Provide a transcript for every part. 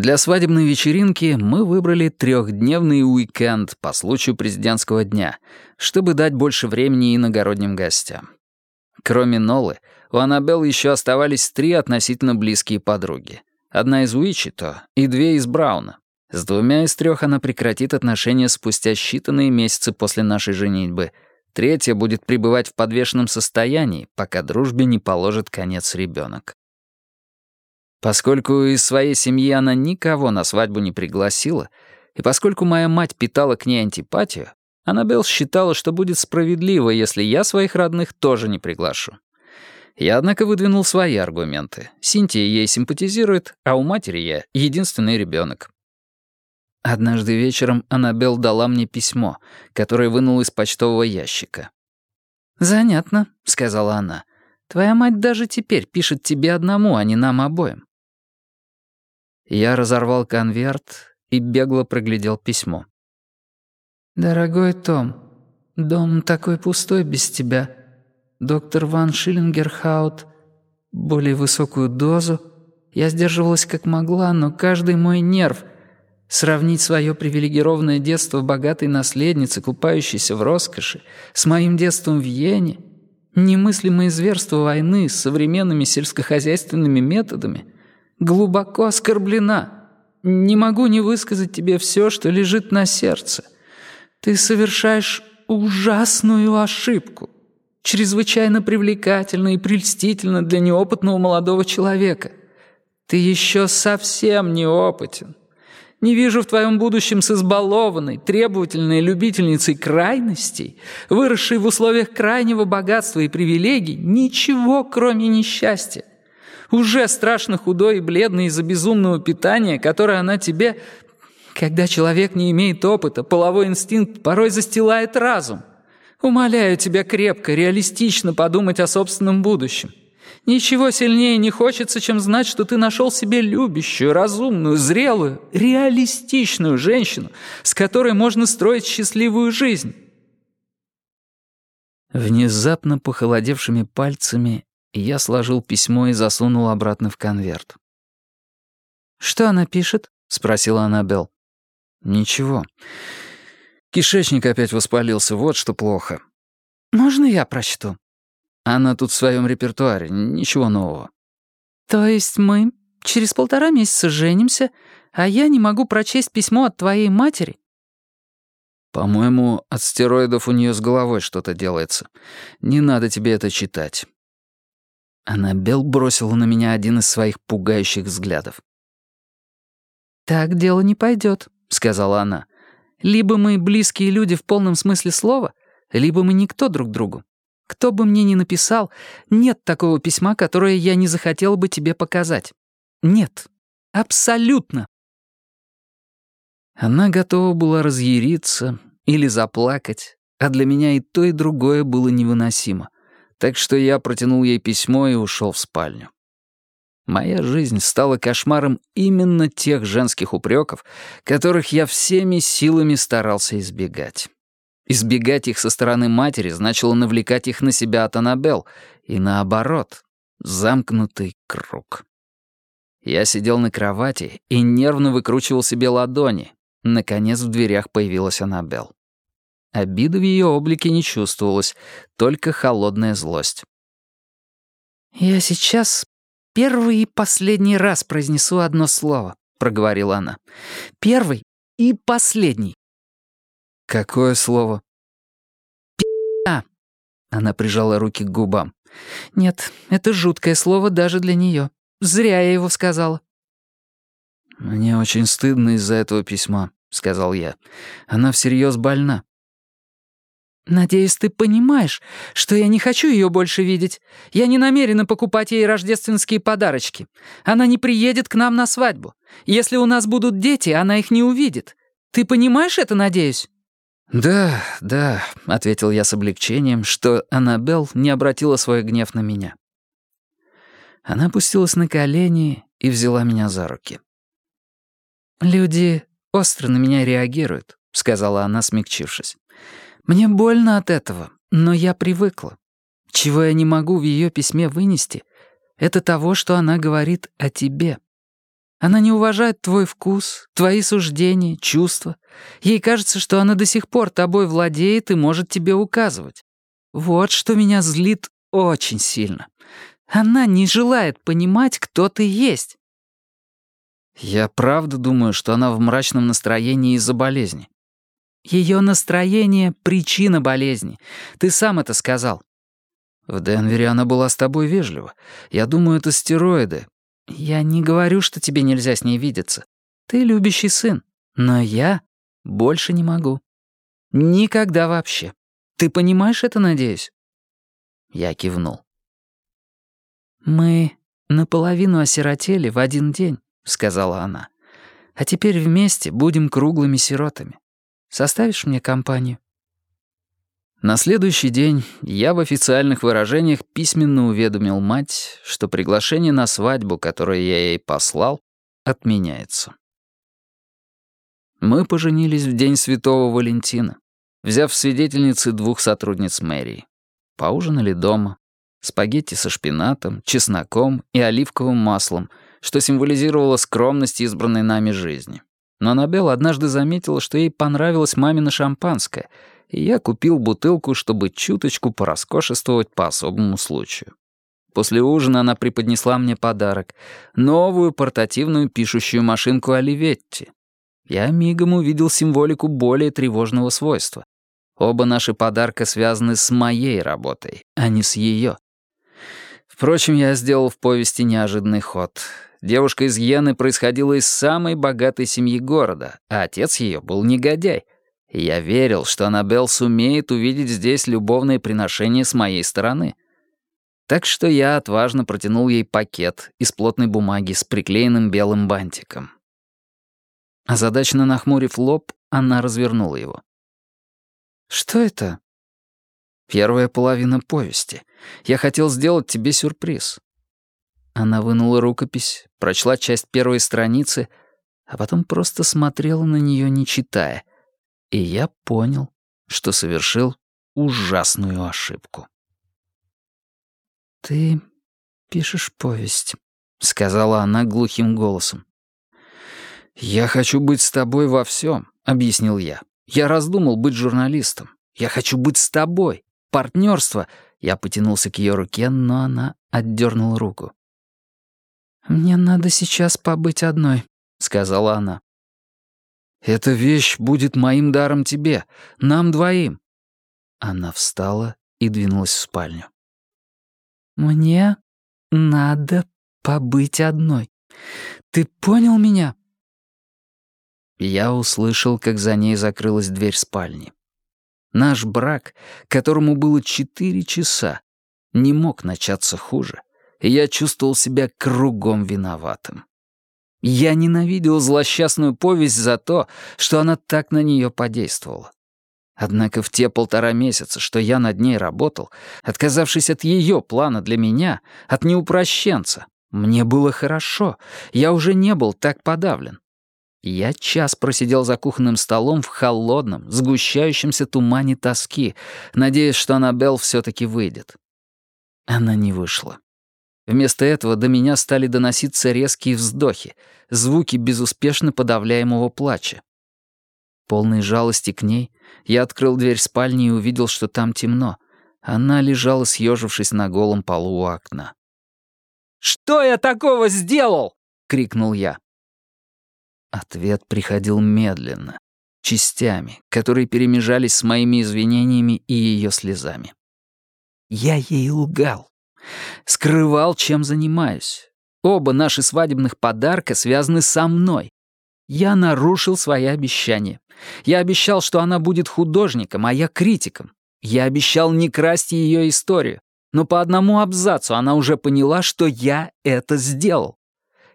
Для свадебной вечеринки мы выбрали трехдневный уикенд по случаю президентского дня, чтобы дать больше времени иногородним гостям. Кроме Нолы, у Аннабелл еще оставались три относительно близкие подруги. Одна из Уичито и две из Брауна. С двумя из трех она прекратит отношения спустя считанные месяцы после нашей женитьбы. Третья будет пребывать в подвешенном состоянии, пока дружбе не положит конец ребенок. Поскольку из своей семьи она никого на свадьбу не пригласила, и поскольку моя мать питала к ней антипатию, Аннабелл считала, что будет справедливо, если я своих родных тоже не приглашу. Я, однако, выдвинул свои аргументы. Синтия ей симпатизирует, а у матери я единственный ребенок. Однажды вечером Аннабелл дала мне письмо, которое вынул из почтового ящика. «Занятно», — сказала она. «Твоя мать даже теперь пишет тебе одному, а не нам обоим. Я разорвал конверт и бегло проглядел письмо. «Дорогой Том, дом такой пустой без тебя. Доктор Ван Шиллингерхаут, более высокую дозу. Я сдерживалась как могла, но каждый мой нерв. Сравнить свое привилегированное детство богатой наследницы, купающейся в роскоши, с моим детством в Йене, немыслимые зверства войны с современными сельскохозяйственными методами — глубоко оскорблена. Не могу не высказать тебе все, что лежит на сердце. Ты совершаешь ужасную ошибку, чрезвычайно привлекательно и прельстительно для неопытного молодого человека. Ты еще совсем неопытен. Не вижу в твоем будущем с избалованной, требовательной любительницей крайностей, выросшей в условиях крайнего богатства и привилегий, ничего, кроме несчастья. Уже страшно худой и бледный из-за безумного питания, которое она тебе... Когда человек не имеет опыта, половой инстинкт порой застилает разум. Умоляю тебя крепко, реалистично подумать о собственном будущем. Ничего сильнее не хочется, чем знать, что ты нашел себе любящую, разумную, зрелую, реалистичную женщину, с которой можно строить счастливую жизнь. Внезапно похолодевшими пальцами я сложил письмо и засунул обратно в конверт. «Что она пишет?» — спросила Аннабелл. «Ничего. Кишечник опять воспалился, вот что плохо». «Можно я прочту?» «Она тут в своем репертуаре, ничего нового». «То есть мы через полтора месяца женимся, а я не могу прочесть письмо от твоей матери?» «По-моему, от стероидов у нее с головой что-то делается. Не надо тебе это читать. Аннабелл бросила на меня один из своих пугающих взглядов. «Так дело не пойдет», — сказала она. «Либо мы близкие люди в полном смысле слова, либо мы никто друг другу. Кто бы мне ни написал, нет такого письма, которое я не захотела бы тебе показать. Нет. Абсолютно». Она готова была разъяриться или заплакать, а для меня и то, и другое было невыносимо — так что я протянул ей письмо и ушел в спальню. Моя жизнь стала кошмаром именно тех женских упреков, которых я всеми силами старался избегать. Избегать их со стороны матери значило навлекать их на себя от Аннабелл, и наоборот, замкнутый круг. Я сидел на кровати и нервно выкручивал себе ладони. Наконец в дверях появилась Аннабелл. Обиды в ее облике не чувствовалось, только холодная злость. «Я сейчас первый и последний раз произнесу одно слово», — проговорила она. «Первый и последний». «Какое слово?» «Пи***а». Она прижала руки к губам. «Нет, это жуткое слово даже для нее. Зря я его сказала». «Мне очень стыдно из-за этого письма», — сказал я. «Она всерьез больна». «Надеюсь, ты понимаешь, что я не хочу ее больше видеть. Я не намерена покупать ей рождественские подарочки. Она не приедет к нам на свадьбу. Если у нас будут дети, она их не увидит. Ты понимаешь это, надеюсь?» «Да, да», — ответил я с облегчением, что Аннабелл не обратила свой гнев на меня. Она опустилась на колени и взяла меня за руки. «Люди остро на меня реагируют», — сказала она, смягчившись. Мне больно от этого, но я привыкла. Чего я не могу в ее письме вынести, это того, что она говорит о тебе. Она не уважает твой вкус, твои суждения, чувства. Ей кажется, что она до сих пор тобой владеет и может тебе указывать. Вот что меня злит очень сильно. Она не желает понимать, кто ты есть. Я правда думаю, что она в мрачном настроении из-за болезни. Ее настроение — причина болезни. Ты сам это сказал. В Денвере она была с тобой вежлива. Я думаю, это стероиды. Я не говорю, что тебе нельзя с ней видеться. Ты любящий сын. Но я больше не могу. Никогда вообще. Ты понимаешь это, надеюсь?» Я кивнул. «Мы наполовину осиротели в один день», — сказала она. «А теперь вместе будем круглыми сиротами. Составишь мне компанию?» На следующий день я в официальных выражениях письменно уведомил мать, что приглашение на свадьбу, которое я ей послал, отменяется. Мы поженились в день Святого Валентина, взяв в свидетельницы двух сотрудниц мэрии. Поужинали дома. Спагетти со шпинатом, чесноком и оливковым маслом, что символизировало скромность избранной нами жизни. Но Аннабелл однажды заметила, что ей понравилось мамино шампанское — и я купил бутылку, чтобы чуточку пороскошествовать по особому случаю. После ужина она преподнесла мне подарок — новую портативную пишущую машинку Оливетти. Я мигом увидел символику более тревожного свойства. Оба наши подарка связаны с моей работой, а не с ее. Впрочем, я сделал в повести неожиданный ход. Девушка из Йены происходила из самой богатой семьи города, а отец ее был негодяй — я верил, что Аннабелл сумеет увидеть здесь любовное приношение с моей стороны. Так что я отважно протянул ей пакет из плотной бумаги с приклеенным белым бантиком. Озадаченно нахмурив лоб, она развернула его. «Что это?» «Первая половина повести. Я хотел сделать тебе сюрприз». Она вынула рукопись, прочла часть первой страницы, а потом просто смотрела на нее, не читая — и я понял, что совершил ужасную ошибку. «Ты пишешь повесть», — сказала она глухим голосом. «Я хочу быть с тобой во всем», — объяснил я. «Я раздумал быть журналистом. Я хочу быть с тобой. Партнерство». Я потянулся к ее руке, но она отдернула руку. «Мне надо сейчас побыть одной», — сказала она. Эта вещь будет моим даром тебе, нам двоим». Она встала и двинулась в спальню. «Мне надо побыть одной. Ты понял меня?» Я услышал, как за ней закрылась дверь спальни. Наш брак, которому было четыре часа, не мог начаться хуже, и я чувствовал себя кругом виноватым. Я ненавидел злосчастную повесть за то, что она так на нее подействовала. Однако в те полтора месяца, что я над ней работал, отказавшись от ее плана для меня, от неупрощенца, мне было хорошо, я уже не был так подавлен. Я час просидел за кухонным столом в холодном, сгущающемся тумане тоски, надеясь, что Аннабелл все-таки выйдет. Она не вышла. Вместо этого до меня стали доноситься резкие вздохи, звуки безуспешно подавляемого плача. Полной жалости к ней, я открыл дверь спальни и увидел, что там темно. Она лежала, съежившись на голом полу у окна. «Что я такого сделал?» — крикнул я. Ответ приходил медленно, частями, которые перемежались с моими извинениями и ее слезами. Я ей лгал. Скрывал, чем занимаюсь. Оба наши свадебных подарка связаны со мной. Я нарушил свои обещания. Я обещал, что она будет художником, а я критиком. Я обещал не красть ее историю. Но по одному абзацу она уже поняла, что я это сделал.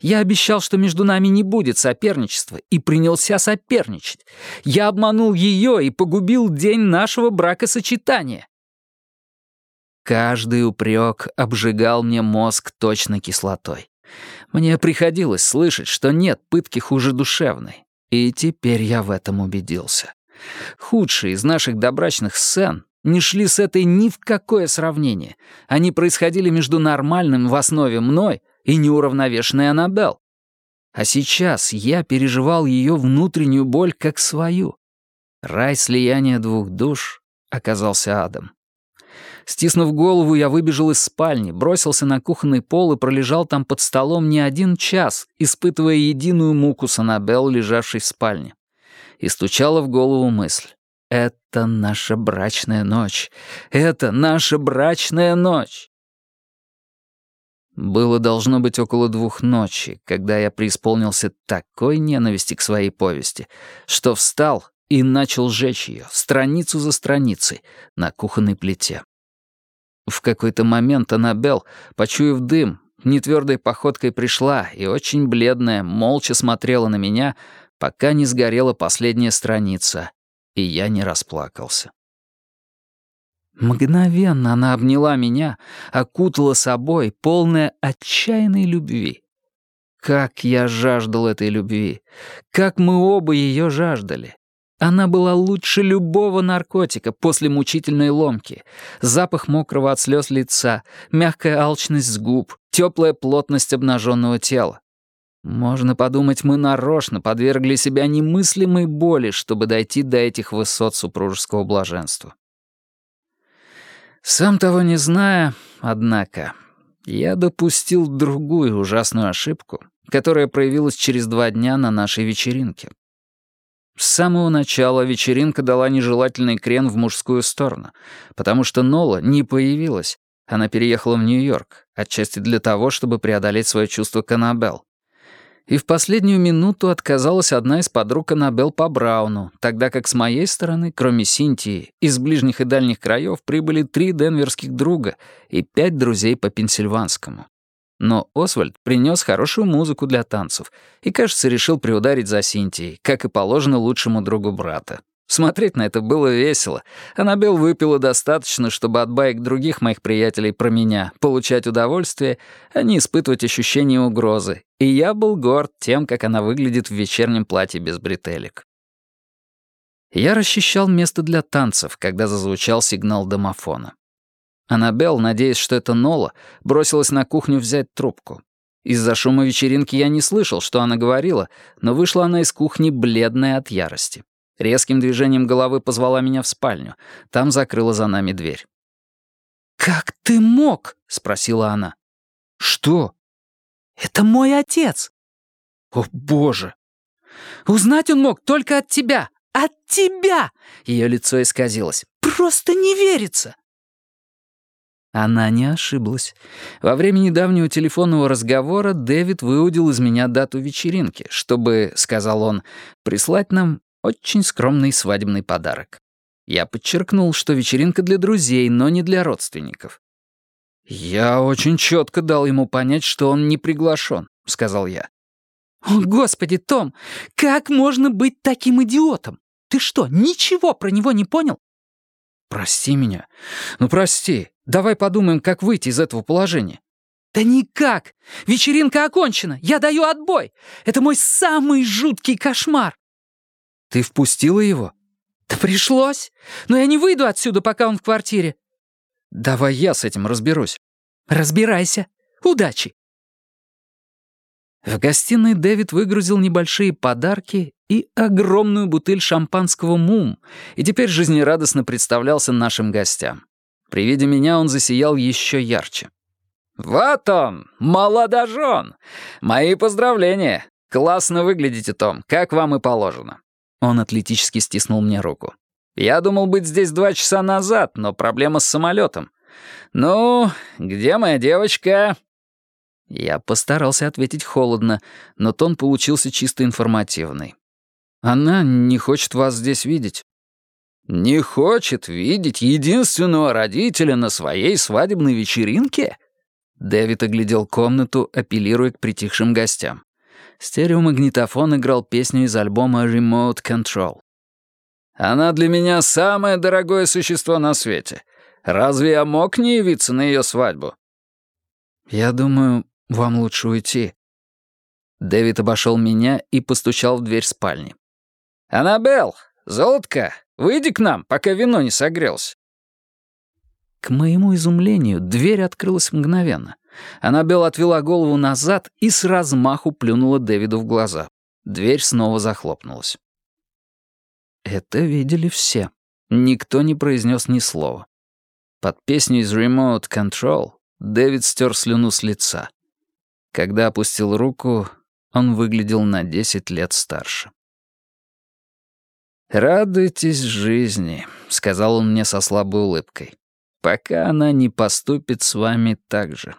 Я обещал, что между нами не будет соперничества, и принялся соперничать. Я обманул ее и погубил день нашего бракосочетания. Каждый упрек обжигал мне мозг точно кислотой. Мне приходилось слышать, что нет пытки хуже душевной. И теперь я в этом убедился. Худшие из наших добрачных сцен не шли с этой ни в какое сравнение. Они происходили между нормальным в основе мной и неуравновешенной Аннабелл. А сейчас я переживал ее внутреннюю боль как свою. Рай слияния двух душ оказался адом. Стиснув голову, я выбежал из спальни, бросился на кухонный пол и пролежал там под столом не один час, испытывая единую муку с Аннабелл, лежавшей в спальне. И стучала в голову мысль. «Это наша брачная ночь! Это наша брачная ночь!» Было должно быть около двух ночи, когда я преисполнился такой ненависти к своей повести, что встал и начал жечь ее, страницу за страницей, на кухонной плите. В какой-то момент Аннабелл, почуяв дым, нетвердой походкой пришла и очень бледная, молча смотрела на меня, пока не сгорела последняя страница, и я не расплакался. Мгновенно она обняла меня, окутала собой, полная отчаянной любви. Как я жаждал этой любви! Как мы оба ее жаждали! Она была лучше любого наркотика после мучительной ломки. Запах мокрого от слез лица, мягкая алчность с губ, теплая плотность обнаженного тела. Можно подумать, мы нарочно подвергли себя немыслимой боли, чтобы дойти до этих высот супружеского блаженства. Сам того не зная, однако, я допустил другую ужасную ошибку, которая проявилась через два дня на нашей вечеринке. С самого начала вечеринка дала нежелательный крен в мужскую сторону, потому что Нола не появилась. Она переехала в Нью-Йорк, отчасти для того, чтобы преодолеть свое чувство к Аннабелл. И в последнюю минуту отказалась одна из подруг Аннабелл по Брауну, тогда как с моей стороны, кроме Синтии, из ближних и дальних краев прибыли три денверских друга и пять друзей по Пенсильванскому. Но Освальд принес хорошую музыку для танцев и, кажется, решил приударить за Синтией, как и положено лучшему другу брата. Смотреть на это было весело. Аннабелл выпила достаточно, чтобы от баек других моих приятелей про меня получать удовольствие, а не испытывать ощущение угрозы. И я был горд тем, как она выглядит в вечернем платье без бретелек. Я расчищал место для танцев, когда зазвучал сигнал домофона. Аннабелл, надеясь, что это Нола, бросилась на кухню взять трубку. Из-за шума вечеринки я не слышал, что она говорила, но вышла она из кухни бледная от ярости. Резким движением головы позвала меня в спальню. Там закрыла за нами дверь. «Как ты мог?» — спросила она. «Что?» «Это мой отец». «О, боже!» «Узнать он мог только от тебя! От тебя!» Ее лицо исказилось. «Просто не верится!» Она не ошиблась. Во время недавнего телефонного разговора Дэвид выудил из меня дату вечеринки, чтобы, сказал он, прислать нам очень скромный свадебный подарок. Я подчеркнул, что вечеринка для друзей, но не для родственников. «Я очень четко дал ему понять, что он не приглашен», — сказал я. «О, Господи, Том, как можно быть таким идиотом? Ты что, ничего про него не понял?» «Прости меня. Ну, прости. Давай подумаем, как выйти из этого положения». «Да никак! Вечеринка окончена! Я даю отбой! Это мой самый жуткий кошмар!» «Ты впустила его?» «Да пришлось! Но я не выйду отсюда, пока он в квартире!» «Давай я с этим разберусь». «Разбирайся! Удачи!» В гостиной Дэвид выгрузил небольшие подарки и огромную бутыль шампанского «Мум», и теперь жизнерадостно представлялся нашим гостям. При виде меня он засиял еще ярче. «Вот он, молодожен! Мои поздравления! Классно выглядите, Том, как вам и положено». Он атлетически стиснул мне руку. «Я думал быть здесь два часа назад, но проблема с самолетом. Ну, где моя девочка?» Я постарался ответить холодно, но тон получился чисто информативный. «Она не хочет вас здесь видеть». «Не хочет видеть единственного родителя на своей свадебной вечеринке?» Дэвид оглядел комнату, апеллируя к притихшим гостям. Стереомагнитофон играл песню из альбома «Remote Control». «Она для меня самое дорогое существо на свете. Разве я мог не явиться на ее свадьбу?» «Я думаю, вам лучше уйти». Дэвид обошел меня и постучал в дверь спальни. «Аннабелл, золотка, выйди к нам, пока вино не согрелось». К моему изумлению, дверь открылась мгновенно. Аннабелл отвела голову назад и с размаху плюнула Дэвиду в глаза. Дверь снова захлопнулась. Это видели все. Никто не произнес ни слова. Под песню из Remote Control Дэвид стер слюну с лица. Когда опустил руку, он выглядел на десять лет старше. «Радуйтесь жизни», — сказал он мне со слабой улыбкой, «пока она не поступит с вами так же».